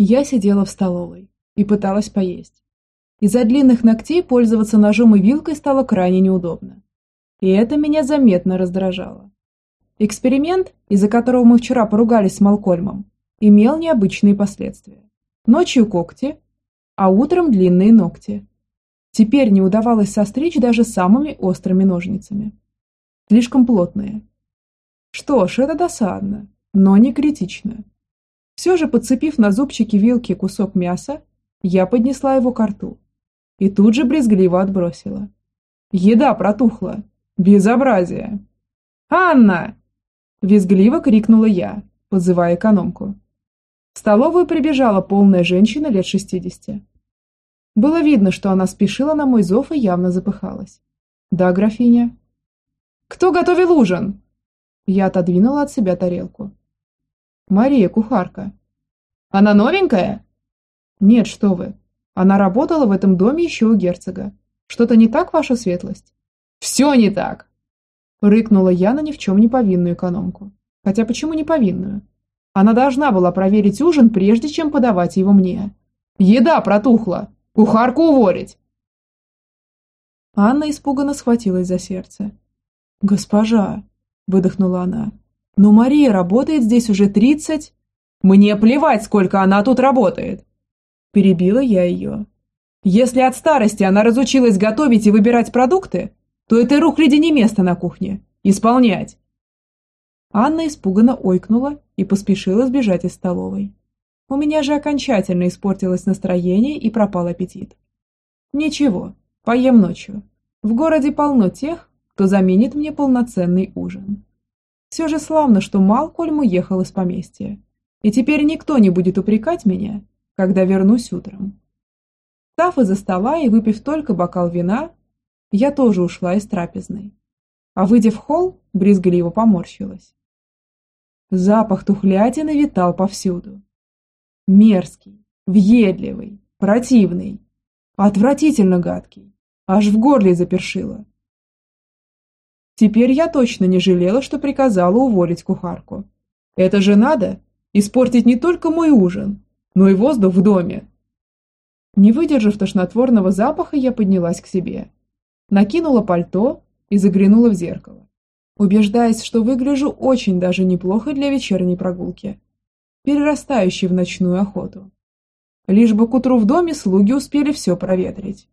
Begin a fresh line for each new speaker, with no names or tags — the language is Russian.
Я сидела в столовой и пыталась поесть. Из-за длинных ногтей пользоваться ножом и вилкой стало крайне неудобно. И это меня заметно раздражало. Эксперимент, из-за которого мы вчера поругались с Малкольмом, имел необычные последствия. Ночью когти, а утром длинные ногти. Теперь не удавалось состричь даже самыми острыми ножницами. Слишком плотные. Что ж, это досадно, но не критично. Все же, подцепив на зубчики вилки кусок мяса, я поднесла его к рту и тут же брезгливо отбросила. Еда протухла. Безобразие. «Анна!» – визгливо крикнула я, позывая экономку. В столовую прибежала полная женщина лет шестидесяти. Было видно, что она спешила на мой зов и явно запыхалась. «Да, графиня». «Кто готовил ужин?» Я отодвинула от себя тарелку. Мария, кухарка. Она новенькая? Нет, что вы. Она работала в этом доме еще у герцога. Что-то не так, ваша светлость? Все не так! Рыкнула я на ни в чем не повинную экономку. Хотя почему не повинную? Она должна была проверить ужин, прежде чем подавать его мне. Еда протухла! Кухарку уволить! Анна испуганно схватилась за сердце. «Госпожа!» – выдохнула она. Но Мария работает здесь уже тридцать... Мне плевать, сколько она тут работает. Перебила я ее. Если от старости она разучилась готовить и выбирать продукты, то этой рухляди не место на кухне. Исполнять. Анна испуганно ойкнула и поспешила сбежать из столовой. У меня же окончательно испортилось настроение и пропал аппетит. Ничего, поем ночью. В городе полно тех, кто заменит мне полноценный ужин. Все же славно, что Малкольм уехал из поместья. И теперь никто не будет упрекать меня, когда вернусь утром. Став из-за стола и выпив только бокал вина, я тоже ушла из трапезной. А выйдя в холл, брезгливо поморщилась. Запах тухлятины витал повсюду. Мерзкий, въедливый, противный, отвратительно гадкий, аж в горле запершило. Теперь я точно не жалела, что приказала уволить кухарку. Это же надо испортить не только мой ужин, но и воздух в доме. Не выдержав тошнотворного запаха, я поднялась к себе. Накинула пальто и заглянула в зеркало, убеждаясь, что выгляжу очень даже неплохо для вечерней прогулки, перерастающей в ночную охоту. Лишь бы к утру в доме слуги успели все проветрить.